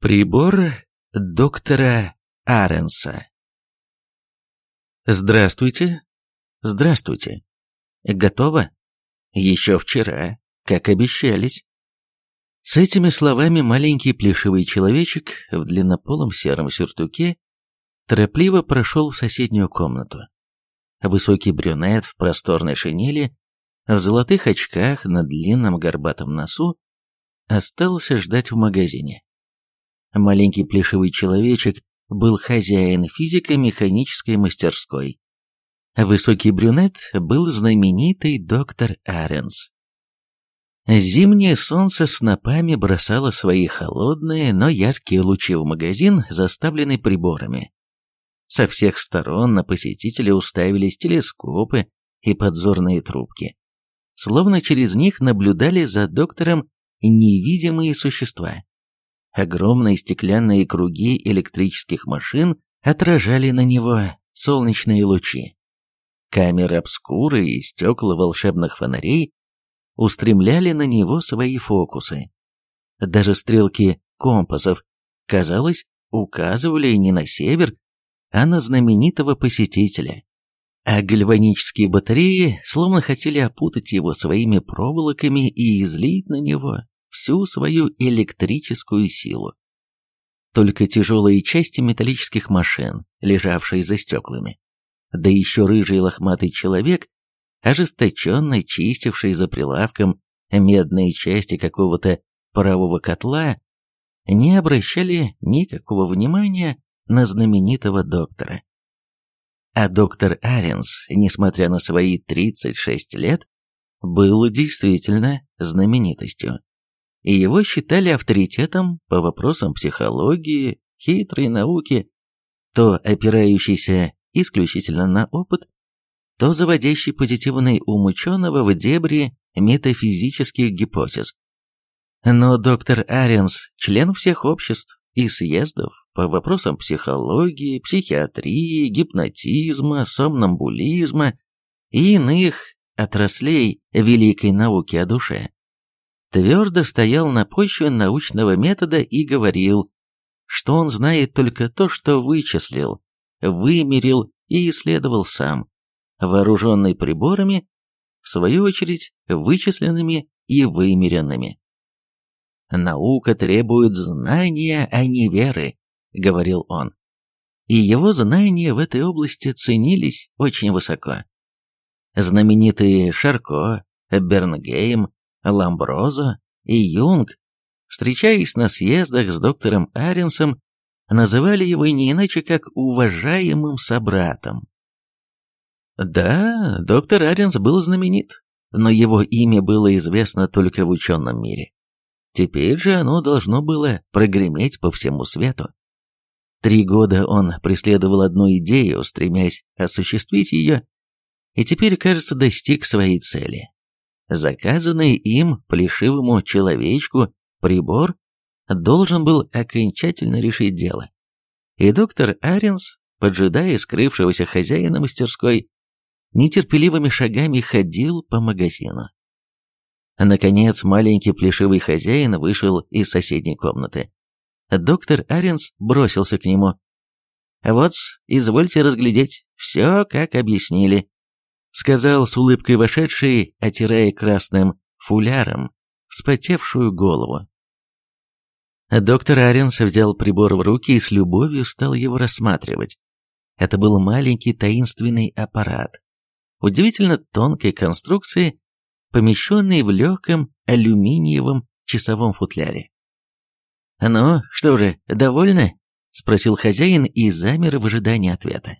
Прибор доктора Аренса. Здравствуйте. Здравствуйте. Готово? Еще вчера, как обещались. С этими словами маленький плешивый человечек в длиннополом сером сюртуке торопливо прошел в соседнюю комнату. Высокий брюнет в просторной шинели, в золотых очках на длинном горбатом носу остался ждать в магазине. Маленький плешивый человечек был хозяин физико-механической мастерской. Высокий брюнет был знаменитый доктор Аренс. Зимнее солнце снопами бросало свои холодные, но яркие лучи в магазин, заставленный приборами. Со всех сторон на посетителя уставились телескопы и подзорные трубки. Словно через них наблюдали за доктором невидимые существа. Огромные стеклянные круги электрических машин отражали на него солнечные лучи. Камеры обскуры и стекла волшебных фонарей устремляли на него свои фокусы. Даже стрелки компасов, казалось, указывали не на север, а на знаменитого посетителя. А гальванические батареи словно хотели опутать его своими проволоками и излить на него всю свою электрическую силу. Только тяжелые части металлических машин, лежавшие за стеклами, да еще рыжий лохматый человек, ожесточенно чистивший за прилавком медные части какого-то парового котла, не обращали никакого внимания на знаменитого доктора. А доктор Аренс, несмотря на свои 36 лет, был действительно знаменитостью и его считали авторитетом по вопросам психологии, хитрой науки, то опирающейся исключительно на опыт, то заводящий позитивный ум ученого в дебри метафизических гипотез. Но доктор Аренс – член всех обществ и съездов по вопросам психологии, психиатрии, гипнотизма, сомнамбулизма и иных отраслей великой науки о душе твердо стоял на почве научного метода и говорил, что он знает только то, что вычислил, вымерил и исследовал сам, вооруженный приборами, в свою очередь вычисленными и вымеренными. «Наука требует знания, а не веры», — говорил он. И его знания в этой области ценились очень высоко. Знаменитые Шарко, Бернгейм, Ламброзо и Юнг, встречаясь на съездах с доктором Аренсом, называли его не иначе как уважаемым собратом. Да, доктор Аренс был знаменит, но его имя было известно только в ученом мире. Теперь же оно должно было прогреметь по всему свету. Три года он преследовал одну идею, стремясь осуществить ее, и теперь, кажется, достиг своей цели. Заказанный им плешивому человечку прибор должен был окончательно решить дело. И доктор Аренс, поджидая скрывшегося хозяина мастерской, нетерпеливыми шагами ходил по магазину. Наконец, маленький плешивый хозяин вышел из соседней комнаты. Доктор Аренс бросился к нему. «Вот, извольте разглядеть, все, как объяснили сказал с улыбкой вошедший, отирая красным фуляром вспотевшую голову. Доктор Аренс взял прибор в руки и с любовью стал его рассматривать. Это был маленький таинственный аппарат, удивительно тонкой конструкции, помещенный в легком алюминиевом часовом футляре. «Ну, что же, довольны?» — спросил хозяин и замер в ожидании ответа.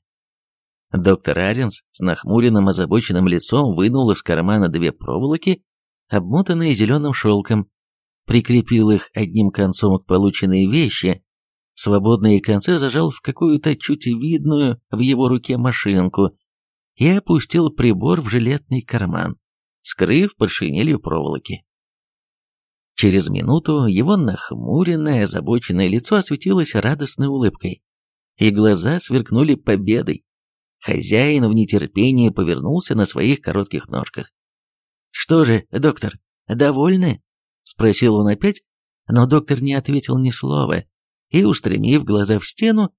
Доктор Аренс с нахмуренным озабоченным лицом вынул из кармана две проволоки, обмотанные зеленым шелком, прикрепил их одним концом к полученной вещи, свободные концы зажал в какую-то чуть видную в его руке машинку и опустил прибор в жилетный карман, скрыв под шинелью проволоки. Через минуту его нахмуренное, озабоченное лицо осветилось радостной улыбкой, и глаза сверкнули победой. Хозяин в нетерпении повернулся на своих коротких ножках. «Что же, доктор, довольны?» — спросил он опять, но доктор не ответил ни слова, и, устремив глаза в стену,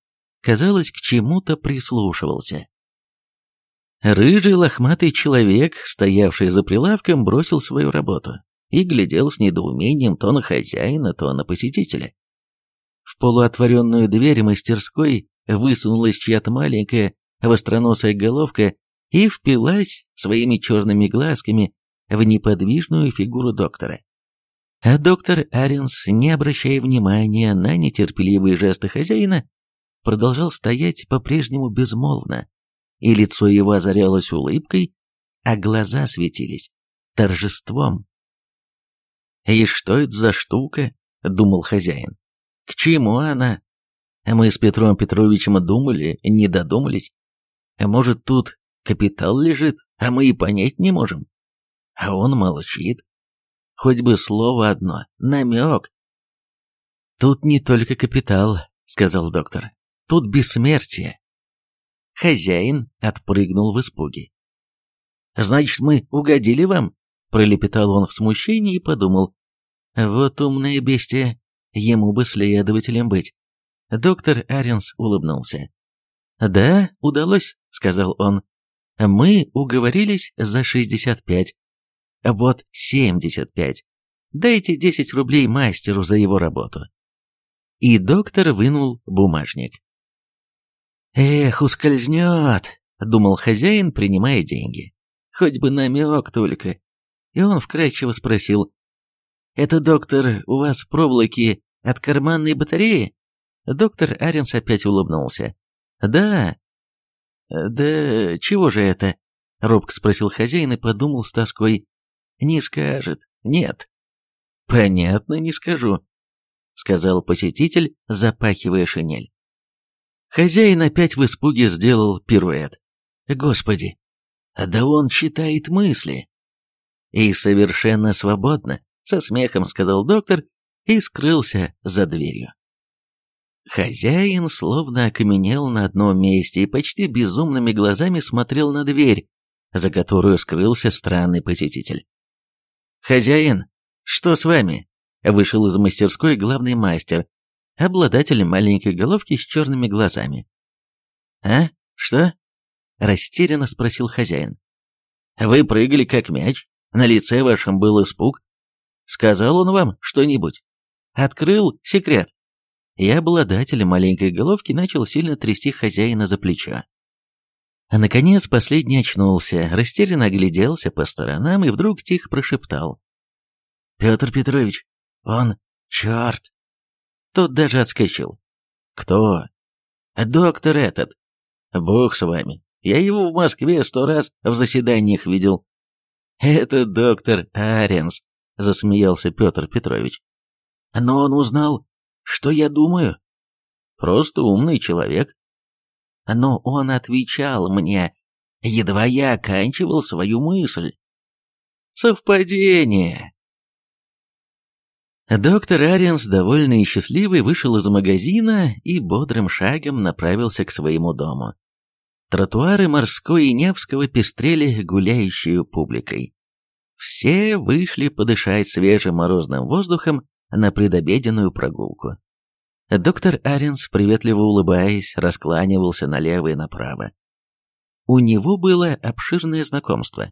казалось, к чему-то прислушивался. Рыжий лохматый человек, стоявший за прилавком, бросил свою работу и глядел с недоумением то на хозяина, то на посетителя. В полуотворенную дверь мастерской высунулась чья-то маленькая востроносая головка и впилась своими черными глазками в неподвижную фигуру доктора. А доктор Аренс, не обращая внимания на нетерпеливые жесты хозяина, продолжал стоять по-прежнему безмолвно, и лицо его озарялось улыбкой, а глаза светились торжеством. «И что это за штука?» — думал хозяин. «К чему она? Мы с Петром Петровичем думали, не додумались. Может, тут капитал лежит, а мы и понять не можем? А он молчит. Хоть бы слово одно, намек». «Тут не только капитал», — сказал доктор. «Тут бессмертие. Хозяин отпрыгнул в испуге. «Значит, мы угодили вам?» — пролепетал он в смущении и подумал. «Вот умное бестия, ему бы следователем быть». Доктор Аренс улыбнулся. «Да, удалось», — сказал он. «Мы уговорились за 65. Вот 75. Дайте 10 рублей мастеру за его работу». И доктор вынул бумажник. «Эх, ускользнет», — думал хозяин, принимая деньги. «Хоть бы намек только». И он вкрадчиво спросил. «Это, доктор, у вас проволоки от карманной батареи?» Доктор Аренс опять улыбнулся. «Да». «Да чего же это?» — робко спросил хозяин и подумал с тоской. «Не скажет. Нет». «Понятно, не скажу», — сказал посетитель, запахивая шинель. Хозяин опять в испуге сделал пируэт. Господи, да он читает мысли. И совершенно свободно, со смехом сказал доктор и скрылся за дверью. Хозяин словно окаменел на одном месте и почти безумными глазами смотрел на дверь, за которую скрылся странный посетитель. «Хозяин, что с вами?» Вышел из мастерской главный мастер, обладатель маленькой головки с черными глазами. «А? Что?» – растерянно спросил хозяин. «Вы прыгали как мяч, на лице вашем был испуг. Сказал он вам что-нибудь? Открыл секрет?» И обладатель маленькой головки начал сильно трясти хозяина за плечо. А наконец последний очнулся, растерянно огляделся по сторонам и вдруг тихо прошептал. «Петр Петрович, он черт!» Тот даже отскочил. «Кто?» «Доктор этот. Бог с вами. Я его в Москве сто раз в заседаниях видел». «Это доктор Аренс», — засмеялся Петр Петрович. «Но он узнал, что я думаю. Просто умный человек». Но он отвечал мне, едва я оканчивал свою мысль. «Совпадение», Доктор Ариенс, довольный и счастливый, вышел из магазина и бодрым шагом направился к своему дому. Тротуары Морской и Невского пестрели гуляющей публикой. Все вышли подышать свежим морозным воздухом на предобеденную прогулку. Доктор Аренс, приветливо улыбаясь, раскланивался налево и направо. У него было обширное знакомство.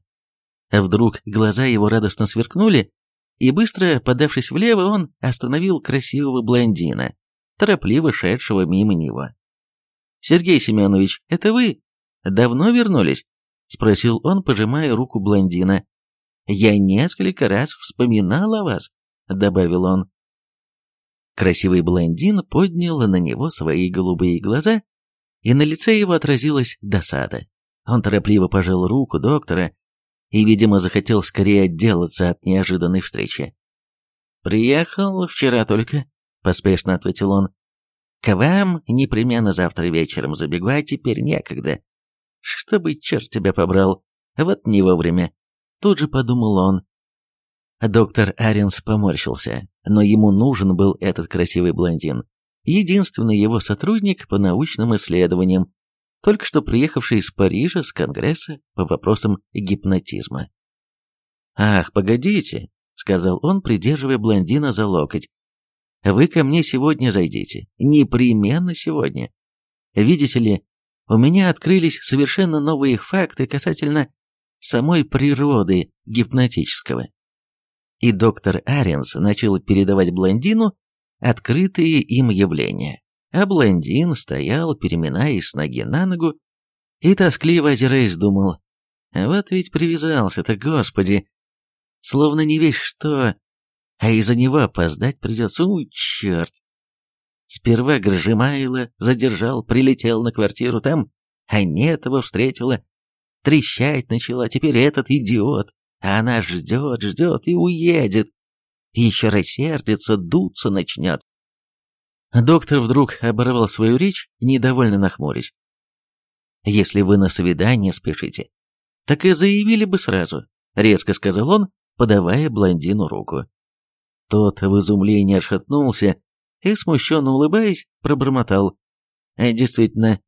Вдруг глаза его радостно сверкнули, и быстро подавшись влево, он остановил красивого блондина, торопливо шедшего мимо него. «Сергей Семенович, это вы? Давно вернулись?» — спросил он, пожимая руку блондина. «Я несколько раз вспоминал о вас», — добавил он. Красивый блондин поднял на него свои голубые глаза, и на лице его отразилась досада. Он торопливо пожал руку доктора и, видимо, захотел скорее отделаться от неожиданной встречи. «Приехал вчера только», — поспешно ответил он. «К вам непременно завтра вечером забегу, а теперь некогда. Чтобы черт тебя побрал, вот не вовремя». Тут же подумал он. Доктор Аренс поморщился, но ему нужен был этот красивый блондин. Единственный его сотрудник по научным исследованиям, только что приехавший из Парижа с Конгресса по вопросам гипнотизма. «Ах, погодите», — сказал он, придерживая блондина за локоть. вы ко мне сегодня зайдите. Непременно сегодня. Видите ли, у меня открылись совершенно новые факты касательно самой природы гипнотического. И доктор Аренс начал передавать блондину открытые им явления. А блондин стоял, переминаясь с ноги на ногу, и тоскливо озираясь думал, вот ведь привязался-то, господи, словно не весь что, а из-за него опоздать придется, у черт. Сперва Гржимайло задержал, прилетел на квартиру, там Анетова встретила, трещать начала, теперь этот идиот, а она ждет, ждет и уедет. Еще рассердится, дуться начнет. Доктор вдруг оборвал свою речь, недовольно нахмурясь. «Если вы на свидание спешите, так и заявили бы сразу», — резко сказал он, подавая блондину руку. Тот в изумлении отшатнулся и, смущенно улыбаясь, пробормотал. «Действительно,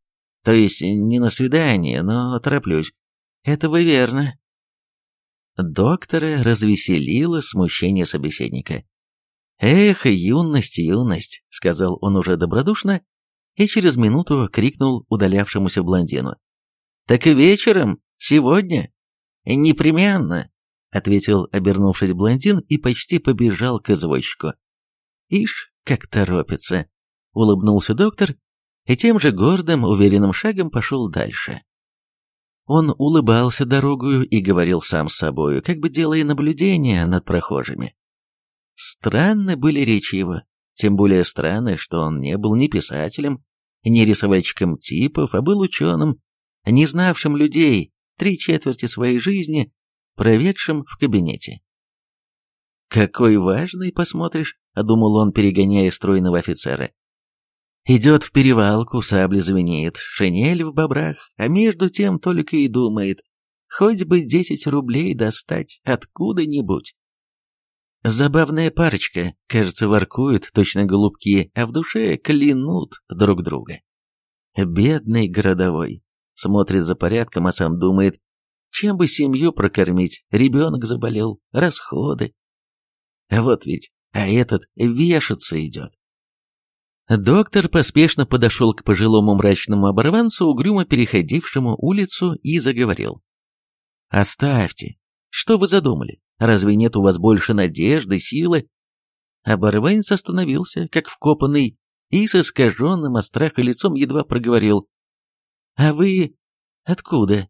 то есть не на свидание, но тороплюсь. Это вы верно». Доктора развеселило смущение собеседника. «Эх, юность, юность!» — сказал он уже добродушно и через минуту крикнул удалявшемуся блондину. «Так и вечером? Сегодня?» «Непременно!» — ответил, обернувшись блондин, и почти побежал к извозчику. «Ишь, как торопится!» — улыбнулся доктор и тем же гордым, уверенным шагом пошел дальше. Он улыбался дорогою и говорил сам с собою, как бы делая наблюдения над прохожими. Странны были речи его, тем более странно, что он не был ни писателем, ни рисовальщиком типов, а был ученым, не знавшим людей три четверти своей жизни, проведшим в кабинете. «Какой важный, посмотришь», — думал он, перегоняя стройного офицера. Идет в перевалку, сабля звенит, шинель в бобрах, а между тем только и думает, хоть бы десять рублей достать откуда-нибудь. Забавная парочка, кажется, воркуют, точно голубки, а в душе клянут друг друга. Бедный городовой. Смотрит за порядком, а сам думает, чем бы семью прокормить, ребенок заболел, расходы. Вот ведь, а этот вешаться идет. Доктор поспешно подошел к пожилому мрачному оборванцу, угрюмо переходившему улицу, и заговорил. «Оставьте. Что вы задумали? Разве нет у вас больше надежды, силы?» Оборванец остановился, как вкопанный, и с искаженным от страха лицом едва проговорил. «А вы откуда?»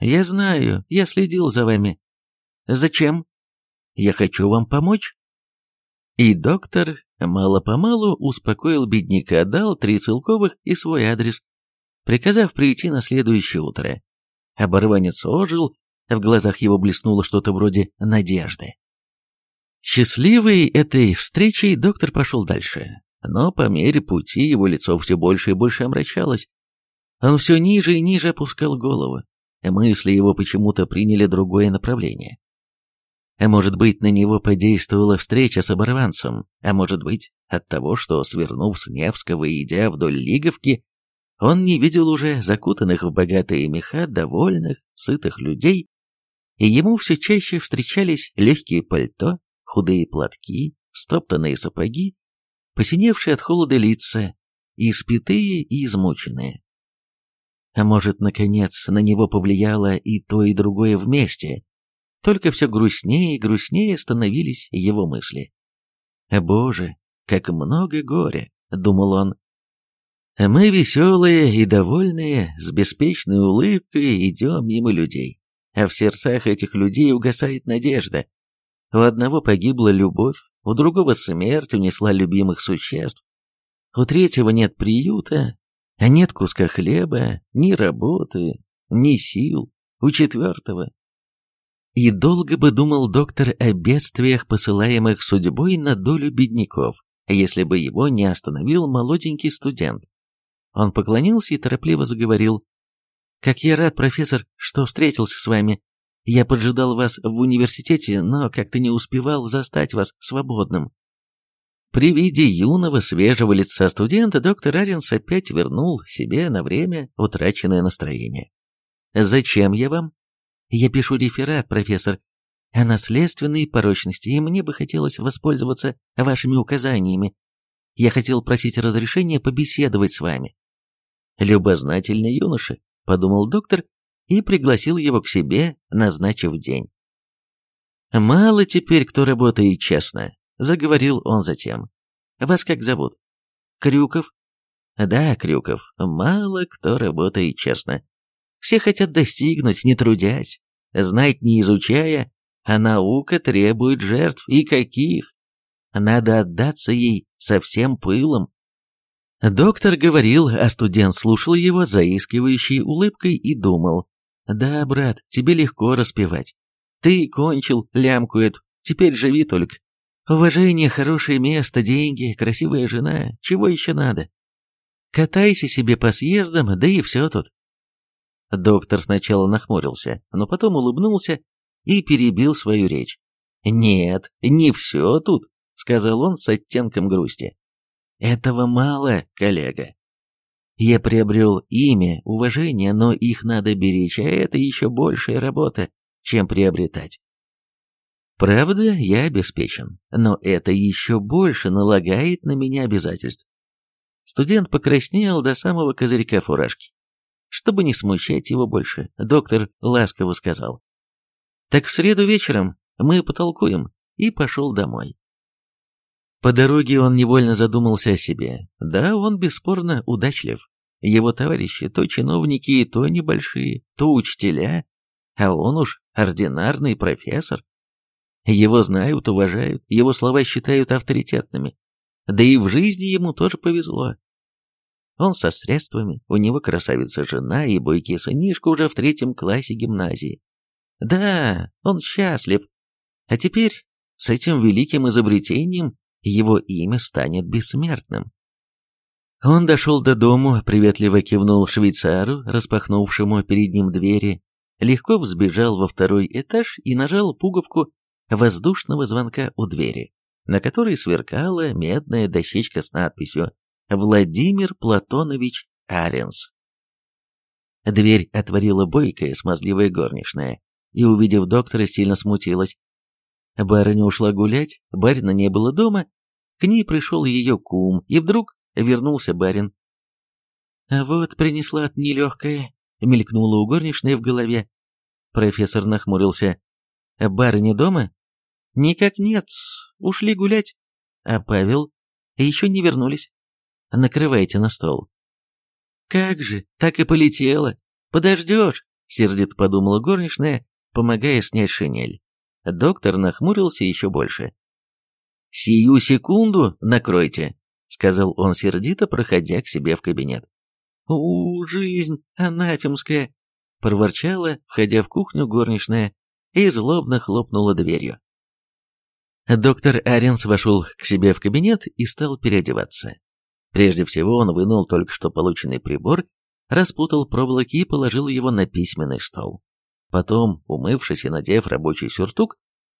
«Я знаю, я следил за вами. Зачем? Я хочу вам помочь». И доктор мало-помалу успокоил бедняка, дал три целковых и свой адрес, приказав прийти на следующее утро. Оборванец ожил, в глазах его блеснуло что-то вроде надежды. Счастливый этой встречей доктор пошел дальше, но по мере пути его лицо все больше и больше омрачалось. Он все ниже и ниже опускал голову, мысли его почему-то приняли другое направление. А может быть, на него подействовала встреча с оборванцем, а может быть, от того, что, свернув с Невского и идя вдоль Лиговки, он не видел уже закутанных в богатые меха довольных, сытых людей, и ему все чаще встречались легкие пальто, худые платки, стоптанные сапоги, посиневшие от холода лица, испитые и измученные. А может, наконец, на него повлияло и то, и другое вместе, только все грустнее и грустнее становились его мысли. «Боже, как много горя!» — думал он. «Мы веселые и довольные, с беспечной улыбкой идем мимо людей а в сердцах этих людей угасает надежда. У одного погибла любовь, у другого смерть унесла любимых существ, у третьего нет приюта, а нет куска хлеба, ни работы, ни сил, у четвертого. И долго бы думал доктор о бедствиях, посылаемых судьбой на долю бедняков, если бы его не остановил молоденький студент. Он поклонился и торопливо заговорил. Как я рад, профессор, что встретился с вами. Я поджидал вас в университете, но как-то не успевал застать вас свободным». При виде юного, свежего лица студента доктор Аренс опять вернул себе на время утраченное настроение. «Зачем я вам?» «Я пишу реферат, профессор. о наследственной порочности, и мне бы хотелось воспользоваться вашими указаниями. Я хотел просить разрешения побеседовать с вами». «Любознательный юноша», — подумал доктор и пригласил его к себе, назначив день. «Мало теперь кто работает честно», — заговорил он затем. «Вас как зовут?» «Крюков». «Да, Крюков, мало кто работает честно. Все хотят достигнуть, не трудясь, знать не изучая, а наука требует жертв, и каких? Надо отдаться ей со всем пылом. Доктор говорил, а студент слушал его заискивающей улыбкой и думал, «Да, брат, тебе легко распевать. Ты кончил лямку эту, теперь живи только. Уважение, хорошее место, деньги, красивая жена, чего еще надо? Катайся себе по съездам, да и все тут». Доктор сначала нахмурился, но потом улыбнулся и перебил свою речь. «Нет, не все тут», — сказал он с оттенком грусти. Этого мало, коллега. Я приобрел имя, уважение, но их надо беречь, а это еще большая работа, чем приобретать. Правда, я обеспечен, но это еще больше налагает на меня обязательств. Студент покраснел до самого козырька фуражки. Чтобы не смущать его больше, доктор ласково сказал. «Так в среду вечером мы потолкуем», и пошел домой. По дороге он невольно задумался о себе. Да, он бесспорно удачлив. Его товарищи то чиновники, то небольшие, то учителя, а он уж ординарный профессор. Его знают, уважают, его слова считают авторитетными. Да и в жизни ему тоже повезло. Он со средствами, у него красавица жена и бойкий сынишка уже в третьем классе гимназии. Да, он счастлив. А теперь с этим великим изобретением его имя станет бессмертным. Он дошел до дому, приветливо кивнул швейцару, распахнувшему перед ним двери, легко взбежал во второй этаж и нажал пуговку воздушного звонка у двери, на которой сверкала медная дощечка с надписью «Владимир Платонович Аренс». Дверь отворила бойкая, смазливая горничная, и, увидев доктора, сильно смутилась. Барыня ушла гулять, барина не было дома, к ней пришел ее кум, и вдруг вернулся барин. «А вот принесла от нелегкая», — мелькнула у горничной в голове. Профессор нахмурился. «Барыня дома?» «Никак нет, ушли гулять». «А Павел?» «Еще не вернулись». «Накрывайте на стол». «Как же, так и полетела. Подождешь», — сердито подумала горничная, помогая снять шинель. Доктор нахмурился еще больше. «Сию секунду накройте», — сказал он сердито, проходя к себе в кабинет. «У, жизнь анафемская!» — проворчала, входя в кухню горничная, и злобно хлопнула дверью. Доктор Аренс вошел к себе в кабинет и стал переодеваться. Прежде всего он вынул только что полученный прибор, распутал проволоки и положил его на письменный стол. Потом, умывшись и надев рабочий сюртук,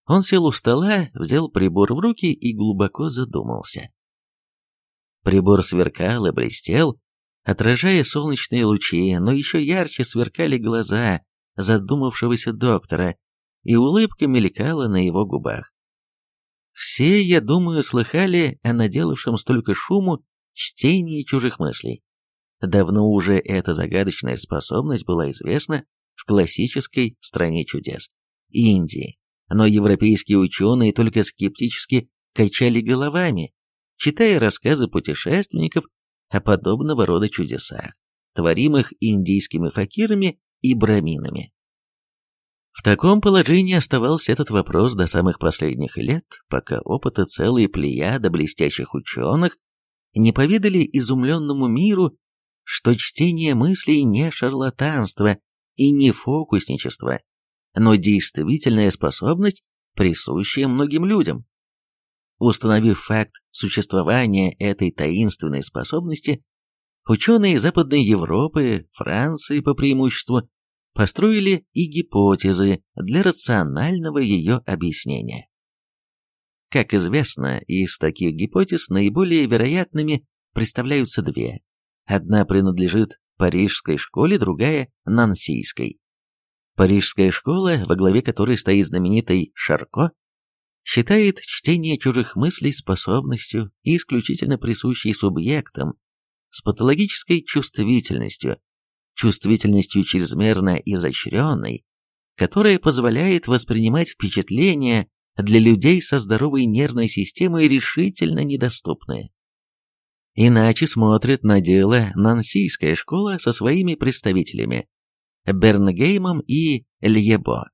он сел у стола, взял прибор в руки и глубоко задумался. Прибор сверкал и блестел, отражая солнечные лучи, но еще ярче сверкали глаза задумавшегося доктора, и улыбка мелькала на его губах. Все, я думаю, слыхали о наделавшем столько шуму чтении чужих мыслей. Давно уже эта загадочная способность была известна в классической стране чудес – Индии. Но европейские ученые только скептически качали головами, читая рассказы путешественников о подобного рода чудесах, творимых индийскими факирами и браминами. В таком положении оставался этот вопрос до самых последних лет, пока опыты целой плеяда блестящих ученых не поведали изумленному миру, что чтение мыслей не шарлатанство и не фокусничество, но действительная способность, присущая многим людям. Установив факт существования этой таинственной способности, ученые Западной Европы, Франции по преимуществу, построили и гипотезы для рационального ее объяснения. Как известно, из таких гипотез наиболее вероятными представляются две. Одна принадлежит парижской школе, другая – нансийской. Парижская школа, во главе которой стоит знаменитый Шарко, считает чтение чужих мыслей способностью, исключительно присущей субъектам, с патологической чувствительностью, чувствительностью чрезмерно изощренной, которая позволяет воспринимать впечатления для людей со здоровой нервной системой решительно недоступные. Иначе смотрит на дело Нансийская школа со своими представителями Бернгеймом и Льебо.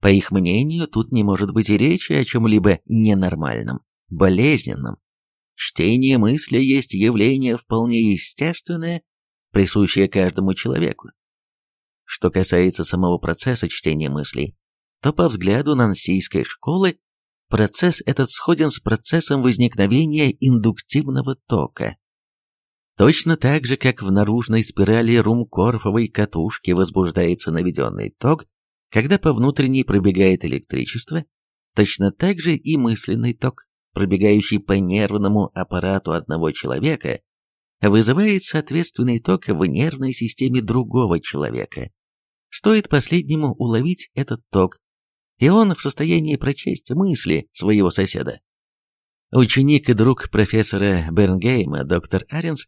По их мнению, тут не может быть и речи о чем-либо ненормальном, болезненном. Чтение мысли есть явление вполне естественное, присущее каждому человеку. Что касается самого процесса чтения мыслей, то по взгляду нансийской школы процесс этот сходен с процессом возникновения индуктивного тока. Точно так же, как в наружной спирали румкорфовой катушки возбуждается наведенный ток, когда по внутренней пробегает электричество, точно так же и мысленный ток, пробегающий по нервному аппарату одного человека, вызывает соответственный ток в нервной системе другого человека. Стоит последнему уловить этот ток, и он в состоянии прочесть мысли своего соседа. Ученик и друг профессора Бернгейма, доктор Аренс,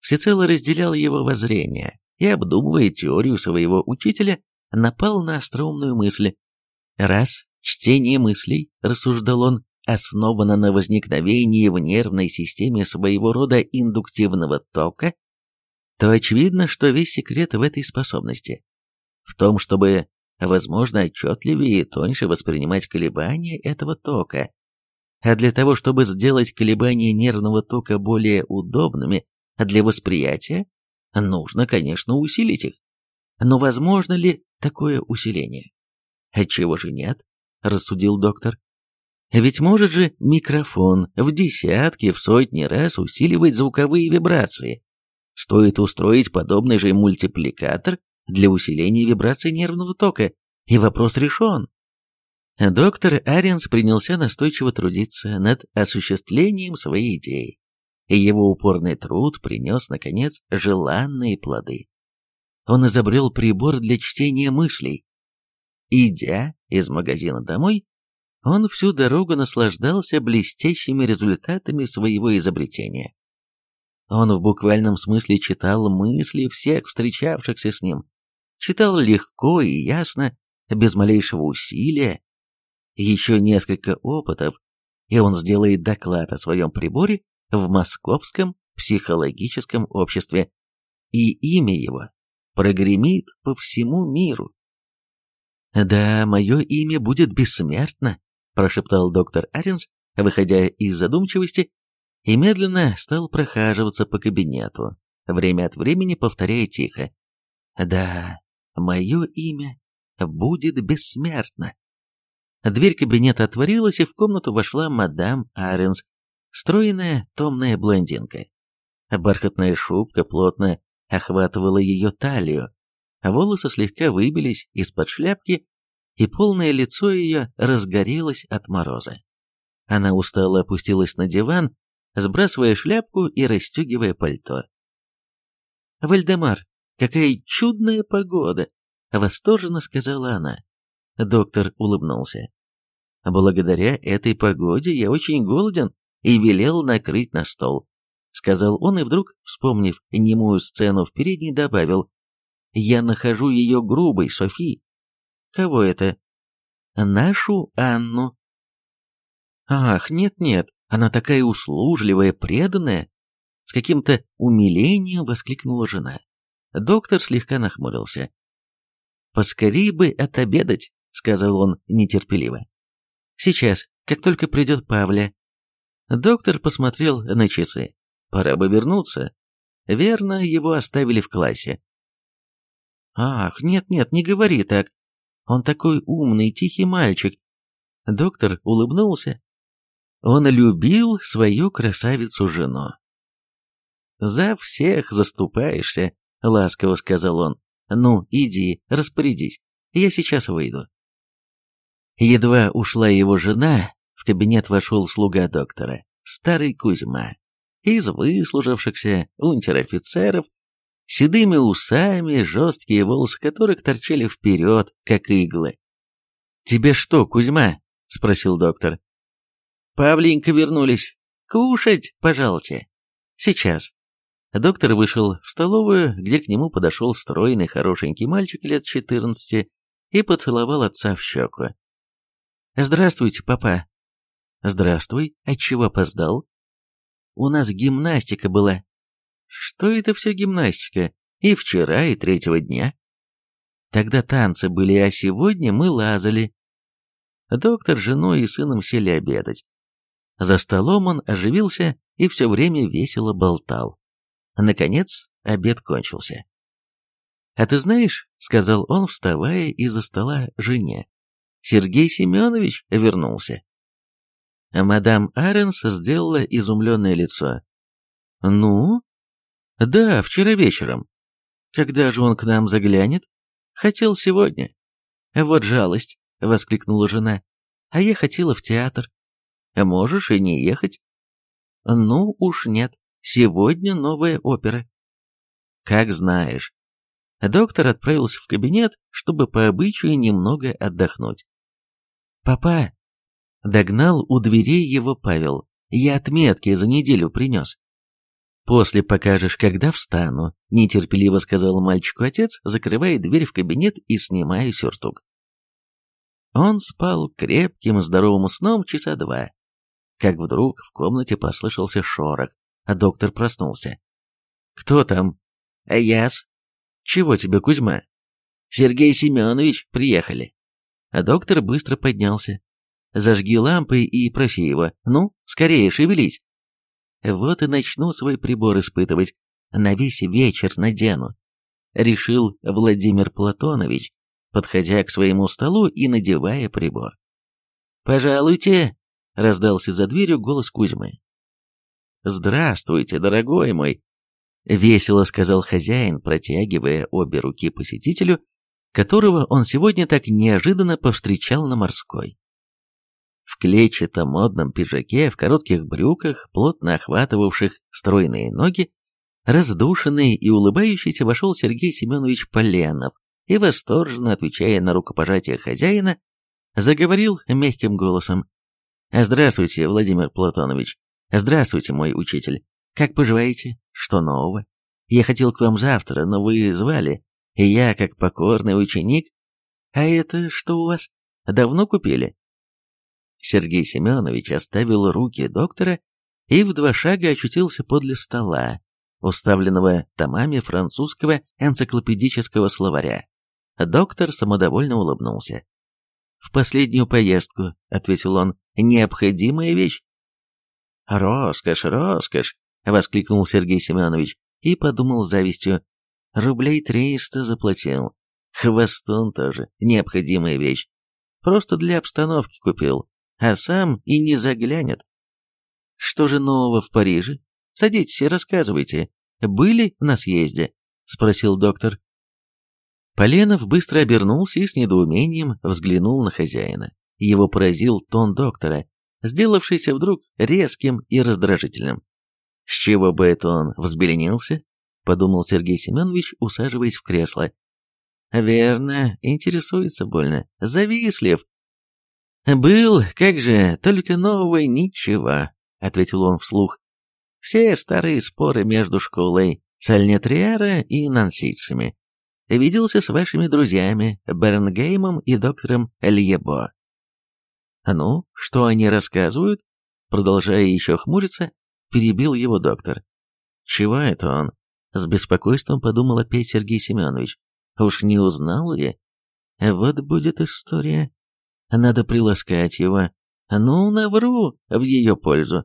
всецело разделял его воззрение и, обдумывая теорию своего учителя, напал на остроумную мысль. Раз чтение мыслей, рассуждал он, основано на возникновении в нервной системе своего рода индуктивного тока, то очевидно, что весь секрет в этой способности. В том, чтобы возможно отчетливее и тоньше воспринимать колебания этого тока. А для того, чтобы сделать колебания нервного тока более удобными для восприятия, нужно, конечно, усилить их. Но возможно ли такое усиление? Отчего же нет? рассудил доктор. Ведь может же микрофон в десятки, в сотни раз усиливать звуковые вибрации. Стоит устроить подобный же мультипликатор для усиления вибраций нервного тока, и вопрос решен. Доктор Аренс принялся настойчиво трудиться над осуществлением своей идеи, и его упорный труд принес, наконец, желанные плоды. Он изобрел прибор для чтения мыслей. Идя из магазина домой, он всю дорогу наслаждался блестящими результатами своего изобретения. Он в буквальном смысле читал мысли всех встречавшихся с ним, читал легко и ясно, без малейшего усилия. Еще несколько опытов, и он сделает доклад о своем приборе в Московском психологическом обществе, и имя его прогремит по всему миру. «Да, мое имя будет бессмертно», – прошептал доктор Аренс, выходя из задумчивости, и медленно стал прохаживаться по кабинету, время от времени повторяя тихо. «Да, мое имя будет бессмертно». Дверь кабинета отворилась, и в комнату вошла мадам Аренс, стройная томная блондинка. Бархатная шубка плотно охватывала ее талию, а волосы слегка выбились из-под шляпки, и полное лицо ее разгорелось от мороза. Она устало опустилась на диван, сбрасывая шляпку и расстегивая пальто. «Вальдемар, какая чудная погода!» — восторженно сказала она. Доктор улыбнулся. «Благодаря этой погоде я очень голоден и велел накрыть на стол», — сказал он и вдруг, вспомнив немую сцену в передней, добавил. «Я нахожу ее грубой, Софи». «Кого это?» «Нашу Анну». «Ах, нет-нет, она такая услужливая, преданная!» С каким-то умилением воскликнула жена. Доктор слегка нахмурился. «Поскорей бы отобедать», — сказал он нетерпеливо. «Сейчас, как только придет Павля». Доктор посмотрел на часы. Пора бы вернуться. Верно, его оставили в классе. «Ах, нет-нет, не говори так. Он такой умный, тихий мальчик». Доктор улыбнулся. Он любил свою красавицу-жену. «За всех заступаешься», — ласково сказал он. «Ну, иди, распорядись, я сейчас выйду». Едва ушла его жена, в кабинет вошел слуга доктора, старый Кузьма, из выслужившихся унтер-офицеров, седыми усами, жесткие волосы которых торчали вперед, как иглы. «Тебе что, Кузьма?» — спросил доктор. «Павленька вернулись. Кушать, пожалуйте. Сейчас». Доктор вышел в столовую, где к нему подошел стройный хорошенький мальчик лет четырнадцати и поцеловал отца в щеку. «Здравствуйте, папа». «Здравствуй. Отчего опоздал?» «У нас гимнастика была». «Что это все гимнастика? И вчера, и третьего дня?» «Тогда танцы были, а сегодня мы лазали». Доктор с женой и сыном сели обедать. За столом он оживился и все время весело болтал. Наконец, обед кончился. «А ты знаешь, — сказал он, вставая из-за стола жене, — Сергей Семенович вернулся». Мадам Аренс сделала изумленное лицо. «Ну?» «Да, вчера вечером. Когда же он к нам заглянет?» «Хотел сегодня». «Вот жалость», — воскликнула жена. «А я хотела в театр». «Можешь и не ехать». «Ну уж нет. Сегодня новая опера. Как знаешь. Доктор отправился в кабинет, чтобы по обычаю немного отдохнуть. «Папа!» Догнал у дверей его Павел. «Я отметки за неделю принес». «После покажешь, когда встану», — нетерпеливо сказал мальчику отец, закрывая дверь в кабинет и снимая сюртук. Он спал крепким здоровым сном часа два, как вдруг в комнате послышался шорох, а доктор проснулся. «Кто там?» «Яс». «Чего тебе, Кузьма?» «Сергей Семенович, приехали». А доктор быстро поднялся. «Зажги лампы и проси его. Ну, скорее шевелись». «Вот и начну свой прибор испытывать. На весь вечер надену», — решил Владимир Платонович, подходя к своему столу и надевая прибор. «Пожалуйте», — раздался за дверью голос Кузьмы. «Здравствуйте, дорогой мой!» — весело сказал хозяин, протягивая обе руки посетителю, которого он сегодня так неожиданно повстречал на морской. В клетчатом модном пиджаке, в коротких брюках, плотно охватывавших стройные ноги, раздушенный и улыбающийся вошел Сергей Семенович Поленов и, восторженно отвечая на рукопожатие хозяина, заговорил мягким голосом. «Здравствуйте, Владимир Платонович. «Здравствуйте, мой учитель. Как поживаете? Что нового? Я хотел к вам завтра, но вы звали, и я, как покорный ученик... А это что у вас? Давно купили?» Сергей Семенович оставил руки доктора и в два шага очутился подле стола, уставленного томами французского энциклопедического словаря. Доктор самодовольно улыбнулся. «В последнюю поездку», — ответил он, — «необходимая вещь. «Роскошь, роскошь!» — воскликнул Сергей Семенович и подумал с завистью. «Рублей триста заплатил. Хвостун тоже, необходимая вещь. Просто для обстановки купил, а сам и не заглянет. Что же нового в Париже? Садитесь и рассказывайте. Были на съезде?» — спросил доктор. Поленов быстро обернулся и с недоумением взглянул на хозяина. Его поразил тон доктора, сделавшийся вдруг резким и раздражительным. «С чего бы это он взбеленился?» — подумал Сергей Семенович, усаживаясь в кресло. «Верно, интересуется больно. Завислив». «Был, как же, только нового ничего», — ответил он вслух. «Все старые споры между школой Сальнетриара и нансийцами. Виделся с вашими друзьями Бернгеймом и доктором Льебо. «А ну, что они рассказывают?» Продолжая еще хмуриться, перебил его доктор. «Чего это он?» С беспокойством подумал опять Сергей Семенович. «Уж не узнал ли? Вот будет история. Надо приласкать его. Ну, навру в ее пользу».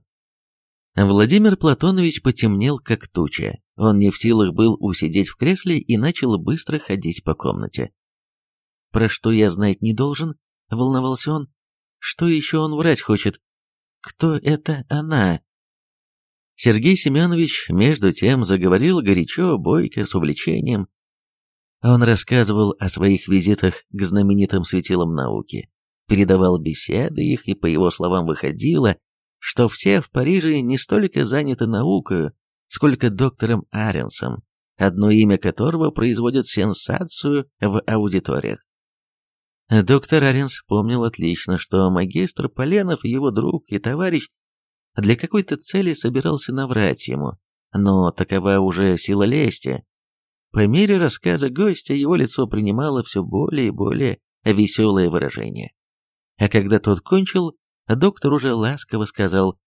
Владимир Платонович потемнел, как туча. Он не в силах был усидеть в кресле и начал быстро ходить по комнате. «Про что я знать не должен?» — волновался он. Что еще он врать хочет? Кто это она? Сергей Семенович, между тем, заговорил горячо, бойко, с увлечением. Он рассказывал о своих визитах к знаменитым светилам науки, передавал беседы их, и, по его словам, выходило, что все в Париже не столько заняты наукой, сколько доктором Аренсом, одно имя которого производит сенсацию в аудиториях. Доктор Аренс помнил отлично, что магистр Поленов, его друг и товарищ, для какой-то цели собирался наврать ему, но такова уже сила лести. По мере рассказа гостя его лицо принимало все более и более веселое выражение. А когда тот кончил, доктор уже ласково сказал,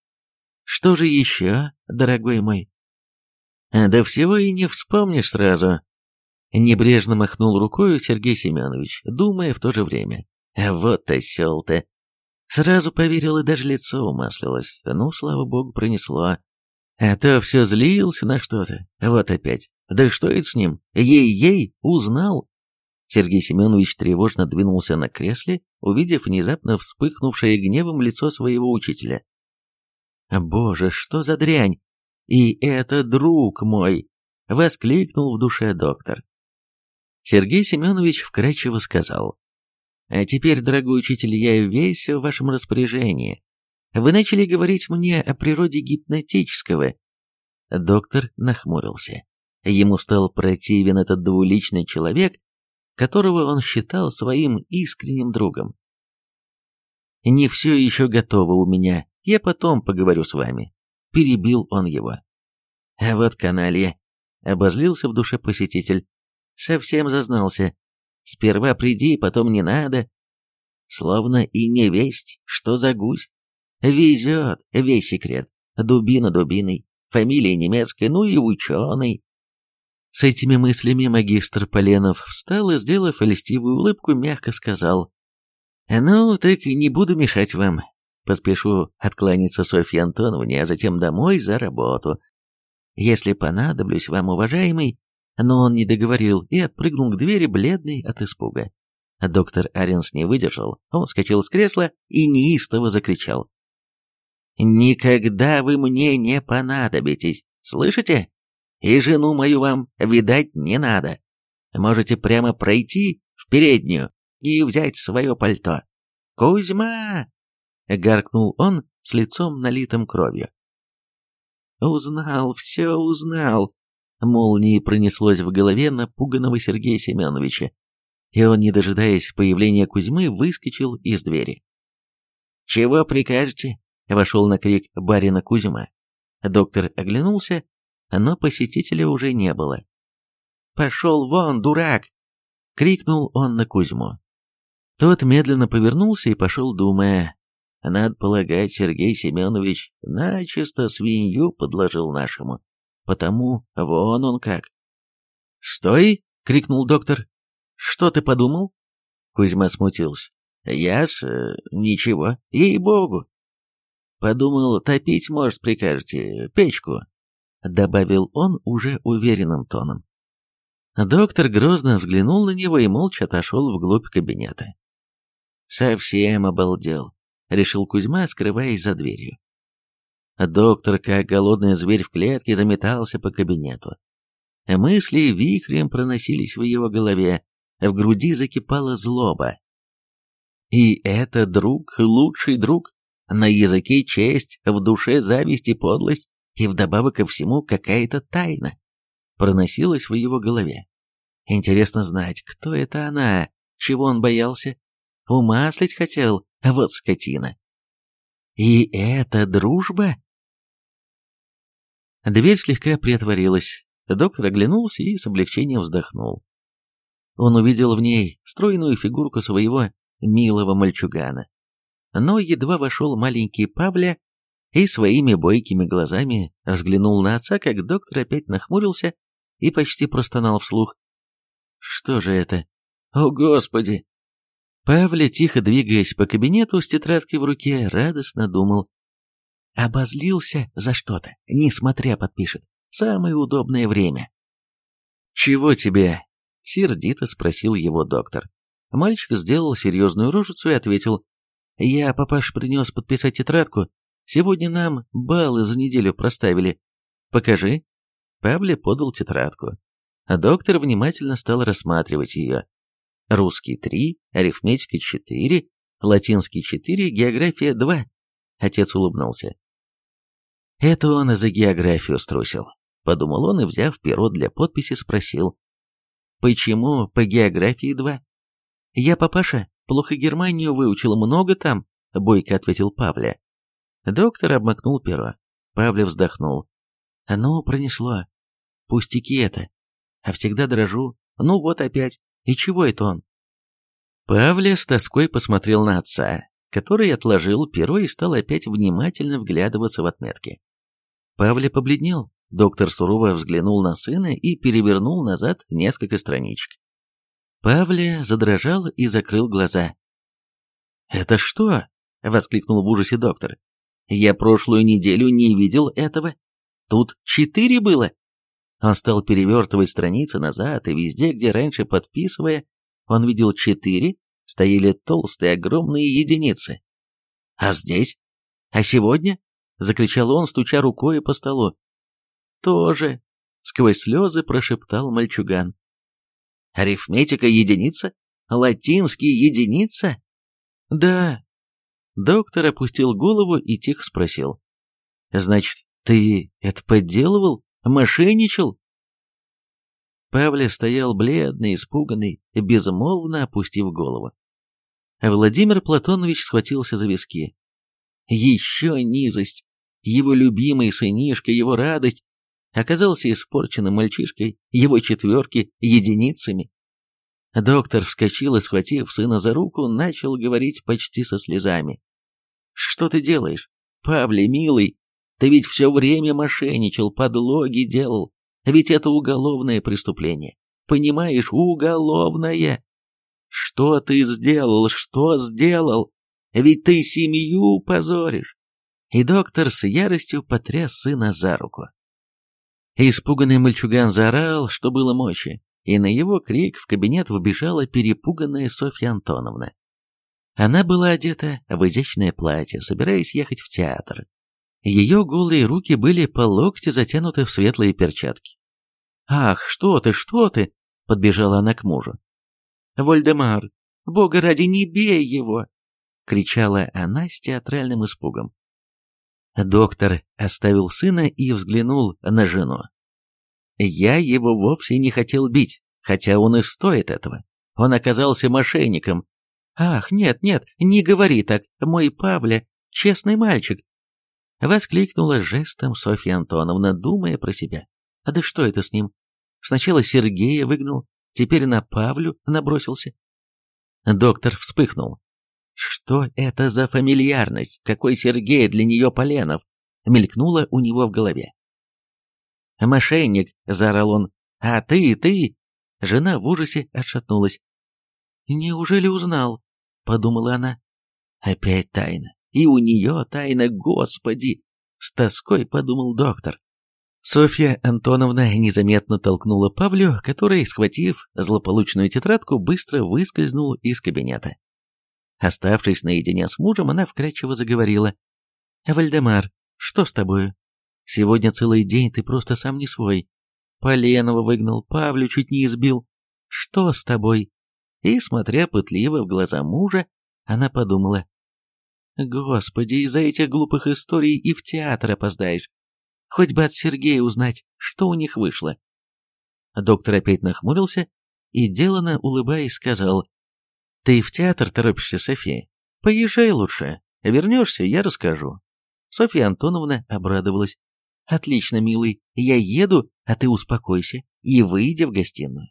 «Что же еще, дорогой мой?» «Да всего и не вспомнишь сразу», Небрежно махнул рукой Сергей Семенович, думая в то же время. Вот осел-то. Сразу поверил и даже лицо умаслилось. Ну, слава богу, пронесло. А то все злился на что-то. Вот опять. Да что это с ним? Ей-ей, узнал. Сергей Семенович тревожно двинулся на кресле, увидев внезапно вспыхнувшее гневом лицо своего учителя. «Боже, что за дрянь! И это друг мой!» — воскликнул в душе доктор. Сергей Семенович вкратчиво сказал. «А теперь, дорогой учитель, я весь в вашем распоряжении. Вы начали говорить мне о природе гипнотического». Доктор нахмурился. Ему стал противен этот двуличный человек, которого он считал своим искренним другом. «Не все еще готово у меня, я потом поговорю с вами», — перебил он его. «А вот каналья», — обозлился в душе посетитель, Совсем зазнался. Сперва приди, потом не надо. Словно и не весть, что за гусь. Везет весь секрет. Дубина дубиной, фамилия немецкая, ну и ученый. С этими мыслями магистр Поленов встал и, сделав льстивую улыбку, мягко сказал. «Ну, так не буду мешать вам. Поспешу откланяться Софье Антоновне, а затем домой за работу. Если понадоблюсь вам, уважаемый, но он не договорил и отпрыгнул к двери, бледный от испуга. Доктор Аренс не выдержал, он вскочил с кресла и неистово закричал. «Никогда вы мне не понадобитесь, слышите? И жену мою вам видать не надо. Можете прямо пройти в переднюю и взять свое пальто. Кузьма!» — гаркнул он с лицом налитым кровью. «Узнал, все узнал», Молнией пронеслось в голове напуганного Сергея Семеновича, и он, не дожидаясь появления Кузьмы, выскочил из двери. «Чего прикажете?» — вошел на крик барина Кузьма. Доктор оглянулся, но посетителя уже не было. «Пошел вон, дурак!» — крикнул он на Кузьму. Тот медленно повернулся и пошел, думая, надо полагать, Сергей Семенович начисто свинью подложил нашему. Потому вон он как. «Стой!» — крикнул доктор. «Что ты подумал?» Кузьма смутился. «Я-с... Э, ничего, ей-богу!» «Подумал, топить, может, прикажете, печку?» Добавил он уже уверенным тоном. Доктор грозно взглянул на него и молча отошел вглубь кабинета. «Совсем обалдел», — решил Кузьма, скрываясь за дверью. Доктор, как голодный зверь в клетке, заметался по кабинету. Мысли вихрем проносились в его голове, в груди закипала злоба. И это друг, лучший друг, на языке честь, в душе зависть и подлость, и вдобавок ко всему какая-то тайна, проносилась в его голове. Интересно знать, кто это она, чего он боялся, умаслить хотел, вот скотина. И это дружба? Дверь слегка приотворилась. Доктор оглянулся и с облегчением вздохнул. Он увидел в ней стройную фигурку своего милого мальчугана. Но едва вошел маленький Павля и своими бойкими глазами взглянул на отца, как доктор опять нахмурился и почти простонал вслух. «Что же это? О, Господи!» Павля, тихо двигаясь по кабинету с тетрадкой в руке, радостно думал. Обозлился за что-то, несмотря подпишет. Самое удобное время. «Чего тебе?» — сердито спросил его доктор. Мальчик сделал серьезную рожицу и ответил. «Я, папаш, принес подписать тетрадку. Сегодня нам баллы за неделю проставили. Покажи». Павле подал тетрадку. Доктор внимательно стал рассматривать ее. Русский три, арифметика четыре, латинский четыре, география два. Отец улыбнулся. Это он за географию струсил. подумал он и, взяв перо для подписи, спросил. «Почему по географии два?» «Я, папаша, плохо Германию выучил, много там», — бойко ответил Павля. Доктор обмакнул перо. Павля вздохнул. «Ну, пронесло. Пустяки это. А всегда дрожу. Ну вот опять. И чего это он?» Павля с тоской посмотрел на отца, который отложил перо и стал опять внимательно вглядываться в отметки. Павля побледнел, доктор сурово взглянул на сына и перевернул назад несколько страничек. Павля задрожал и закрыл глаза. «Это что?» — воскликнул в ужасе доктор. «Я прошлую неделю не видел этого. Тут четыре было». Он стал перевертывать страницы назад, и везде, где раньше подписывая, он видел четыре, стояли толстые огромные единицы. «А здесь? А сегодня?» — закричал он, стуча рукой по столу. «Тоже!» — сквозь слезы прошептал мальчуган. «Арифметика единица? Латинский единица?» «Да». Доктор опустил голову и тихо спросил. «Значит, ты это подделывал? Мошенничал?» Павля стоял бледный, испуганный, безмолвно опустив голову. Владимир Платонович схватился за виски. Еще низость. Его любимый сынишка, его радость, оказался испорченным мальчишкой, его четверки единицами. Доктор вскочил и, схватив сына за руку, начал говорить почти со слезами. «Что ты делаешь? Павле, милый, ты ведь все время мошенничал, подлоги делал. Ведь это уголовное преступление. Понимаешь, уголовное. Что ты сделал, что сделал? Ведь ты семью позоришь. И доктор с яростью потряс сына за руку. Испуганный мальчуган заорал, что было мочи, и на его крик в кабинет вбежала перепуганная Софья Антоновна. Она была одета в изящное платье, собираясь ехать в театр. Ее голые руки были по локти затянуты в светлые перчатки. «Ах, что ты, что ты!» — подбежала она к мужу. «Вольдемар, бога ради, не бей его!» — кричала она с театральным испугом. Доктор оставил сына и взглянул на жену. «Я его вовсе не хотел бить, хотя он и стоит этого. Он оказался мошенником. Ах, нет, нет, не говори так, мой Павля, честный мальчик!» Воскликнула жестом Софья Антоновна, думая про себя. А да что это с ним? Сначала Сергея выгнал, теперь на Павлю набросился. Доктор вспыхнул. Что это за фамильярность? Какой Сергей для нее Поленов? Мелькнуло у него в голове. «Мошенник!» — заорал он. «А ты, ты!» Жена в ужасе отшатнулась. «Неужели узнал?» — подумала она. «Опять тайна. И у нее тайна, господи!» С тоской подумал доктор. Софья Антоновна незаметно толкнула Павлю, который, схватив злополучную тетрадку, быстро выскользнул из кабинета. Оставшись наедине с мужем, она вкрадчиво заговорила. «Вальдемар, что с тобою? Сегодня целый день ты просто сам не свой. Поленова выгнал, Павлю чуть не избил. Что с тобой?» И, смотря пытливо в глаза мужа, она подумала. «Господи, из-за этих глупых историй и в театр опоздаешь. Хоть бы от Сергея узнать, что у них вышло. Доктор опять нахмурился и, делано улыбаясь, сказал, «Ты в театр торопишься, София? Поезжай лучше. Вернешься, я расскажу». Софья Антоновна обрадовалась. «Отлично, милый, я еду, а ты успокойся и выйди в гостиную».